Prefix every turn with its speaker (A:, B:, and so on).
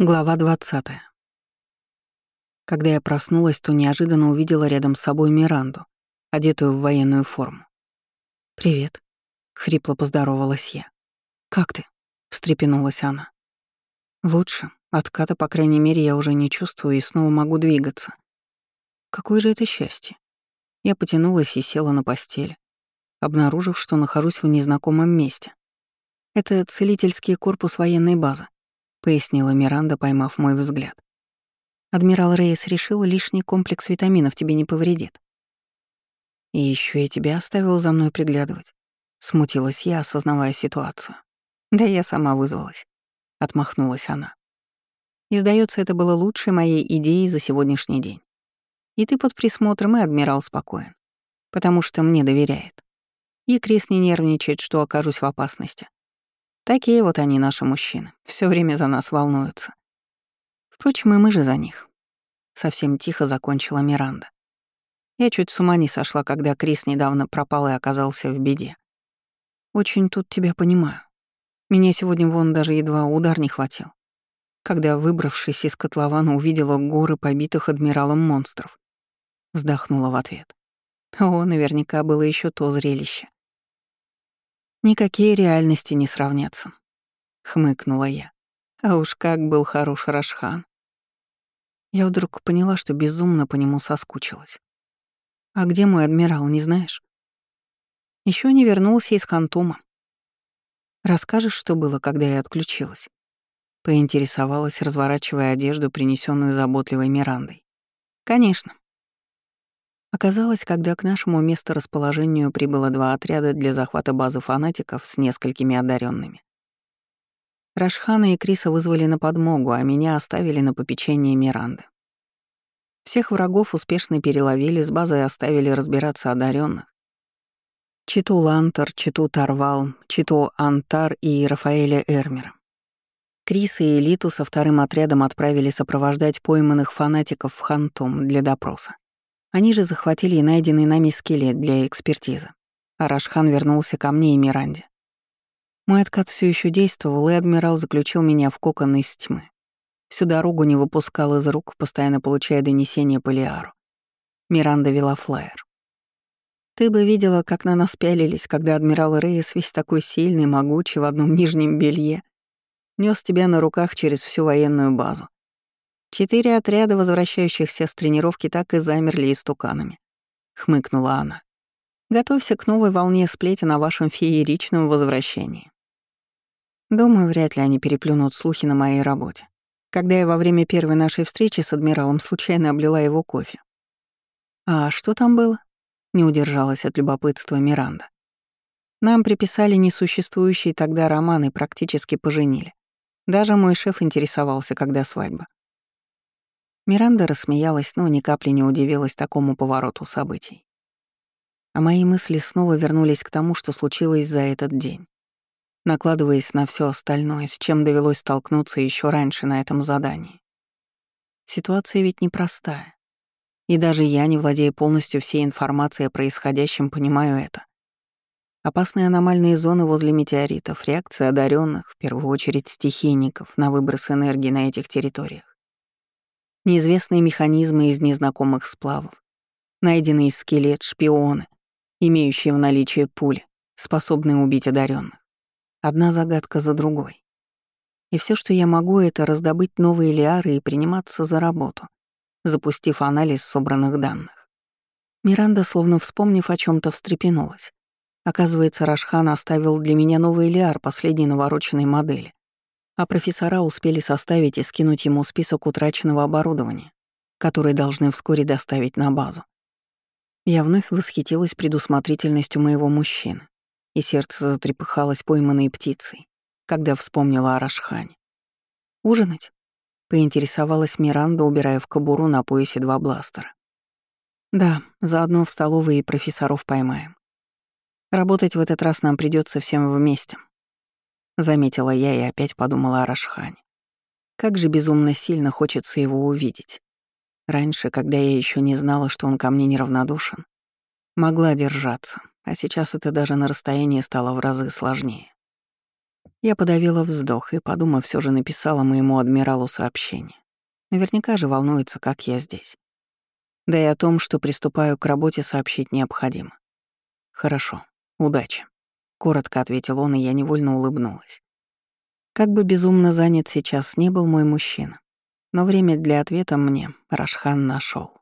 A: Глава 20. Когда я проснулась, то неожиданно увидела рядом с собой Миранду, одетую в военную форму. «Привет», — хрипло поздоровалась я. «Как ты?» — встрепенулась она. «Лучше. Отката, по крайней мере, я уже не чувствую и снова могу двигаться. Какое же это счастье. Я потянулась и села на постель, обнаружив, что нахожусь в незнакомом месте. Это целительский корпус военной базы. — пояснила Миранда, поймав мой взгляд. «Адмирал Рейс решил, лишний комплекс витаминов тебе не повредит». «И еще и тебя оставил за мной приглядывать», — смутилась я, осознавая ситуацию. «Да я сама вызвалась», — отмахнулась она. И, сдается, это было лучшей моей идеей за сегодняшний день. И ты под присмотром, и адмирал спокоен, потому что мне доверяет. И Крис не нервничает, что окажусь в опасности. Такие вот они, наши мужчины, все время за нас волнуются. Впрочем, и мы же за них. Совсем тихо закончила Миранда. Я чуть с ума не сошла, когда Крис недавно пропал и оказался в беде. Очень тут тебя понимаю. Меня сегодня вон даже едва удар не хватил. Когда, выбравшись из котлована, увидела горы побитых адмиралом монстров. Вздохнула в ответ. О, наверняка было еще то зрелище. Никакие реальности не сравнятся, хмыкнула я. А уж как был хорош Рашхан. Я вдруг поняла, что безумно по нему соскучилась. А где мой адмирал, не знаешь? Еще не вернулся из Хантума. Расскажешь, что было, когда я отключилась? Поинтересовалась, разворачивая одежду, принесенную заботливой Мирандой. Конечно. Оказалось, когда к нашему месторасположению прибыло два отряда для захвата базы фанатиков с несколькими одаренными. Рашхана и Криса вызвали на подмогу, а меня оставили на попечение Миранды. Всех врагов успешно переловили, с базой оставили разбираться одаренных. Читу Лантер, Читу Тарвал, Читу Антар и Рафаэля Эрмера. Криса и Элиту со вторым отрядом отправили сопровождать пойманных фанатиков в Хантом для допроса. Они же захватили и найденный нами скелет для экспертизы. А Рашхан вернулся ко мне и Миранде. Мой откат все еще действовал, и адмирал заключил меня в кокон из тьмы. Всю дорогу не выпускал из рук, постоянно получая донесения по Лиару. Миранда вела флайер. Ты бы видела, как на нас пялились, когда адмирал Рейс, весь такой сильный, могучий, в одном нижнем белье, нес тебя на руках через всю военную базу. Четыре отряда, возвращающихся с тренировки, так и замерли истуканами. Хмыкнула она. Готовься к новой волне сплетен о вашем фееричном возвращении. Думаю, вряд ли они переплюнут слухи на моей работе. Когда я во время первой нашей встречи с адмиралом случайно облила его кофе. А что там было? Не удержалась от любопытства Миранда. Нам приписали несуществующий тогда роман и практически поженили. Даже мой шеф интересовался, когда свадьба. Миранда рассмеялась, но ни капли не удивилась такому повороту событий. А мои мысли снова вернулись к тому, что случилось за этот день, накладываясь на все остальное, с чем довелось столкнуться еще раньше на этом задании. Ситуация ведь непростая. И даже я, не владея полностью всей информацией о происходящем, понимаю это. Опасные аномальные зоны возле метеоритов, реакции одаренных, в первую очередь стихийников, на выброс энергии на этих территориях неизвестные механизмы из незнакомых сплавов, найденный скелет, шпионы, имеющие в наличии пули, способные убить одаренных. Одна загадка за другой. И все, что я могу, это раздобыть новые лиары и приниматься за работу, запустив анализ собранных данных. Миранда, словно вспомнив о чем то встрепенулась. Оказывается, Рашхан оставил для меня новый лиар последней навороченной модели а профессора успели составить и скинуть ему список утраченного оборудования, которое должны вскоре доставить на базу. Я вновь восхитилась предусмотрительностью моего мужчины, и сердце затрепыхалось пойманной птицей, когда вспомнила о Рашхане. «Ужинать?» — поинтересовалась Миранда, убирая в кобуру на поясе два бластера. «Да, заодно в столовой и профессоров поймаем. Работать в этот раз нам придется всем вместе. Заметила я и опять подумала о Рашхане. Как же безумно сильно хочется его увидеть. Раньше, когда я еще не знала, что он ко мне неравнодушен, могла держаться, а сейчас это даже на расстоянии стало в разы сложнее. Я подавила вздох и, подумав, все же написала моему адмиралу сообщение. Наверняка же волнуется, как я здесь. Да и о том, что приступаю к работе, сообщить необходимо. «Хорошо. Удачи», — коротко ответил он, и я невольно улыбнулась. Как бы безумно занят сейчас не был мой мужчина, но время для ответа мне Рашхан нашел.